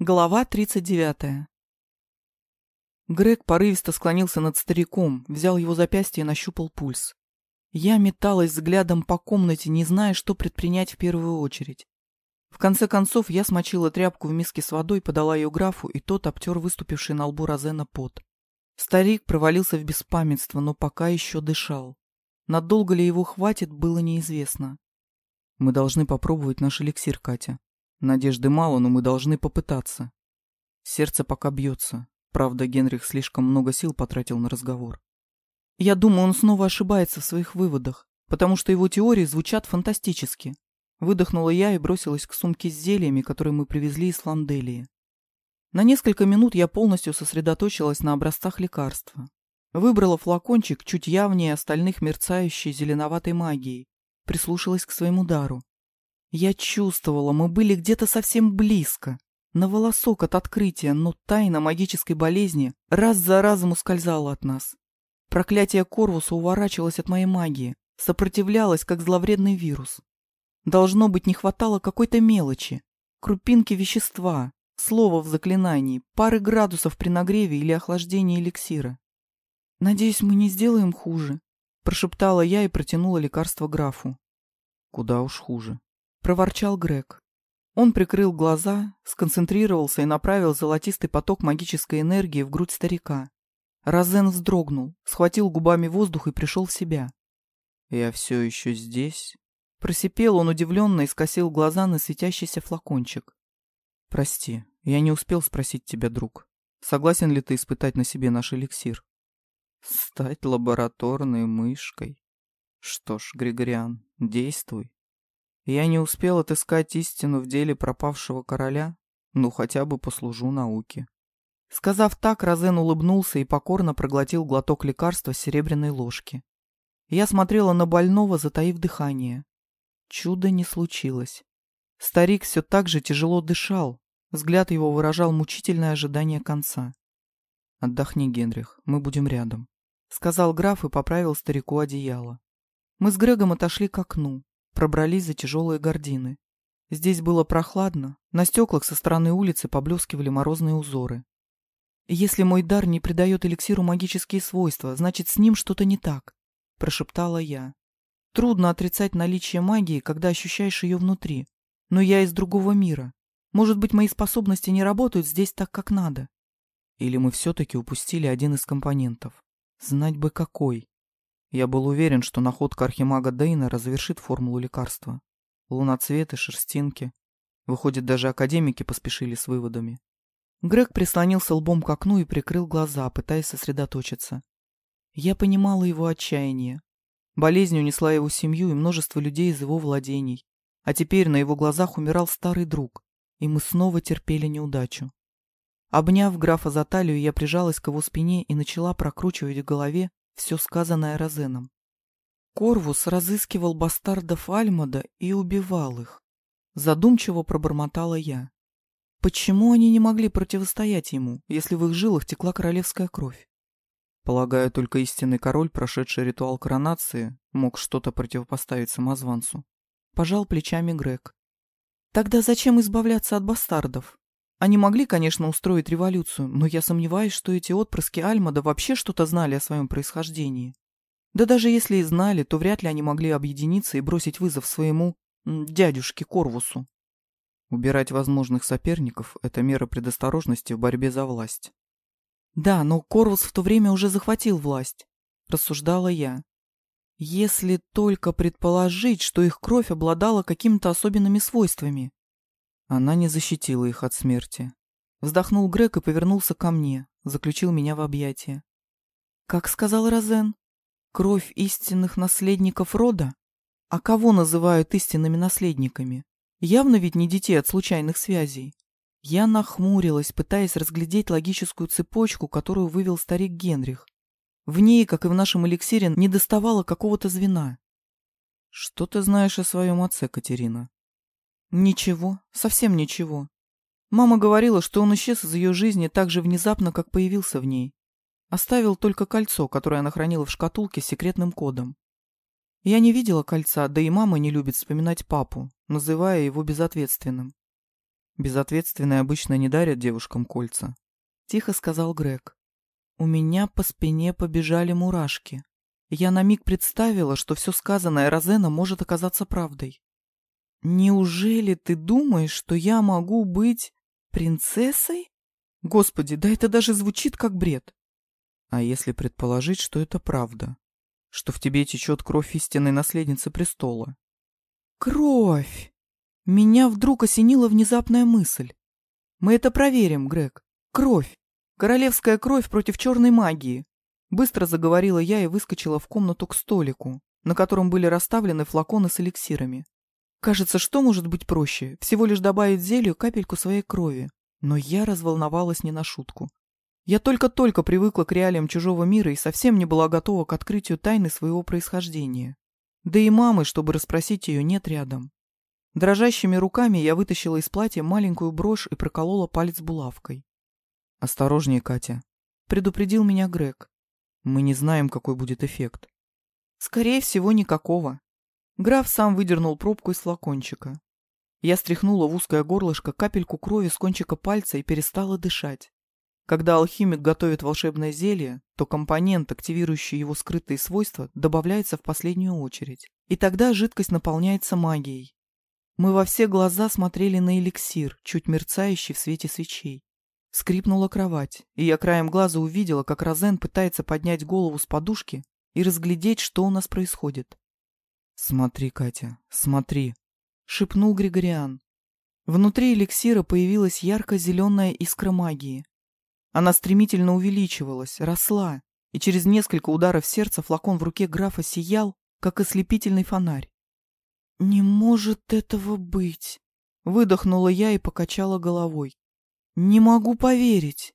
Глава 39. Грег порывисто склонился над стариком, взял его запястье и нащупал пульс. Я металась взглядом по комнате, не зная, что предпринять в первую очередь. В конце концов, я смочила тряпку в миске с водой, подала ее графу, и тот обтер выступивший на лбу Розена пот. Старик провалился в беспамятство, но пока еще дышал. Надолго ли его хватит, было неизвестно. «Мы должны попробовать наш эликсир, Катя», Надежды мало, но мы должны попытаться. Сердце пока бьется. Правда, Генрих слишком много сил потратил на разговор. Я думаю, он снова ошибается в своих выводах, потому что его теории звучат фантастически. Выдохнула я и бросилась к сумке с зельями, которые мы привезли из Фланделии. На несколько минут я полностью сосредоточилась на образцах лекарства. Выбрала флакончик чуть явнее остальных мерцающей зеленоватой магией, прислушалась к своему дару. Я чувствовала, мы были где-то совсем близко, на волосок от открытия, но тайна магической болезни раз за разом ускользала от нас. Проклятие Корвуса уворачивалось от моей магии, сопротивлялось, как зловредный вирус. Должно быть, не хватало какой-то мелочи, крупинки вещества, слова в заклинании, пары градусов при нагреве или охлаждении эликсира. «Надеюсь, мы не сделаем хуже», — прошептала я и протянула лекарство графу. «Куда уж хуже», проворчал Грег. Он прикрыл глаза, сконцентрировался и направил золотистый поток магической энергии в грудь старика. Розен вздрогнул, схватил губами воздух и пришел в себя. «Я все еще здесь?» Просипел он удивленно и скосил глаза на светящийся флакончик. «Прости, я не успел спросить тебя, друг. Согласен ли ты испытать на себе наш эликсир?» «Стать лабораторной мышкой?» «Что ж, Григориан, действуй. Я не успел отыскать истину в деле пропавшего короля, ну хотя бы послужу науке. Сказав так, Розен улыбнулся и покорно проглотил глоток лекарства с серебряной ложки. Я смотрела на больного, затаив дыхание. Чудо не случилось. Старик все так же тяжело дышал, взгляд его выражал мучительное ожидание конца. «Отдохни, Генрих, мы будем рядом», — сказал граф и поправил старику одеяло. Мы с Грегом отошли к окну пробрались за тяжелые гардины. Здесь было прохладно, на стеклах со стороны улицы поблескивали морозные узоры. «Если мой дар не придает эликсиру магические свойства, значит, с ним что-то не так», — прошептала я. «Трудно отрицать наличие магии, когда ощущаешь ее внутри. Но я из другого мира. Может быть, мои способности не работают здесь так, как надо. Или мы все-таки упустили один из компонентов. Знать бы какой. Я был уверен, что находка архимага Дейна развершит формулу лекарства. Луноцветы, шерстинки. Выходит, даже академики поспешили с выводами. Грег прислонился лбом к окну и прикрыл глаза, пытаясь сосредоточиться. Я понимала его отчаяние. Болезнь унесла его семью и множество людей из его владений. А теперь на его глазах умирал старый друг, и мы снова терпели неудачу. Обняв графа за талию, я прижалась к его спине и начала прокручивать в голове все сказанное Розеном. Корвус разыскивал бастардов Альмада и убивал их. Задумчиво пробормотала я. Почему они не могли противостоять ему, если в их жилах текла королевская кровь? Полагаю, только истинный король, прошедший ритуал коронации, мог что-то противопоставить самозванцу. Пожал плечами Грег. Тогда зачем избавляться от бастардов? Они могли, конечно, устроить революцию, но я сомневаюсь, что эти отпрыски Альмада вообще что-то знали о своем происхождении. Да даже если и знали, то вряд ли они могли объединиться и бросить вызов своему дядюшке Корвусу. Убирать возможных соперников – это мера предосторожности в борьбе за власть. Да, но Корвус в то время уже захватил власть, рассуждала я. Если только предположить, что их кровь обладала какими-то особенными свойствами. Она не защитила их от смерти. Вздохнул Грег и повернулся ко мне, заключил меня в объятия. Как сказал Розен, кровь истинных наследников рода? А кого называют истинными наследниками? Явно ведь не детей от случайных связей. Я нахмурилась, пытаясь разглядеть логическую цепочку, которую вывел старик Генрих. В ней, как и в нашем эликсире, не доставало какого-то звена. «Что ты знаешь о своем отце, Катерина?» Ничего, совсем ничего. Мама говорила, что он исчез из ее жизни так же внезапно, как появился в ней. Оставил только кольцо, которое она хранила в шкатулке с секретным кодом. Я не видела кольца, да и мама не любит вспоминать папу, называя его безответственным. Безответственные обычно не дарят девушкам кольца. Тихо сказал Грег. У меня по спине побежали мурашки. Я на миг представила, что все сказанное Розена может оказаться правдой. «Неужели ты думаешь, что я могу быть принцессой? Господи, да это даже звучит как бред!» «А если предположить, что это правда? Что в тебе течет кровь истинной наследницы престола?» «Кровь!» Меня вдруг осенила внезапная мысль. «Мы это проверим, Грег. Кровь! Королевская кровь против черной магии!» Быстро заговорила я и выскочила в комнату к столику, на котором были расставлены флаконы с эликсирами. Кажется, что может быть проще? Всего лишь добавить зелью капельку своей крови. Но я разволновалась не на шутку. Я только-только привыкла к реалиям чужого мира и совсем не была готова к открытию тайны своего происхождения. Да и мамы, чтобы расспросить ее, нет рядом. Дрожащими руками я вытащила из платья маленькую брошь и проколола палец булавкой. «Осторожнее, Катя», — предупредил меня Грег. «Мы не знаем, какой будет эффект». «Скорее всего, никакого. Граф сам выдернул пробку из флакончика. Я стряхнула в узкое горлышко капельку крови с кончика пальца и перестала дышать. Когда алхимик готовит волшебное зелье, то компонент, активирующий его скрытые свойства, добавляется в последнюю очередь. И тогда жидкость наполняется магией. Мы во все глаза смотрели на эликсир, чуть мерцающий в свете свечей. Скрипнула кровать, и я краем глаза увидела, как Розен пытается поднять голову с подушки и разглядеть, что у нас происходит. «Смотри, Катя, смотри», — шепнул Григориан. Внутри эликсира появилась ярко-зеленая искра магии. Она стремительно увеличивалась, росла, и через несколько ударов сердца флакон в руке графа сиял, как ослепительный фонарь. «Не может этого быть!» — выдохнула я и покачала головой. «Не могу поверить!»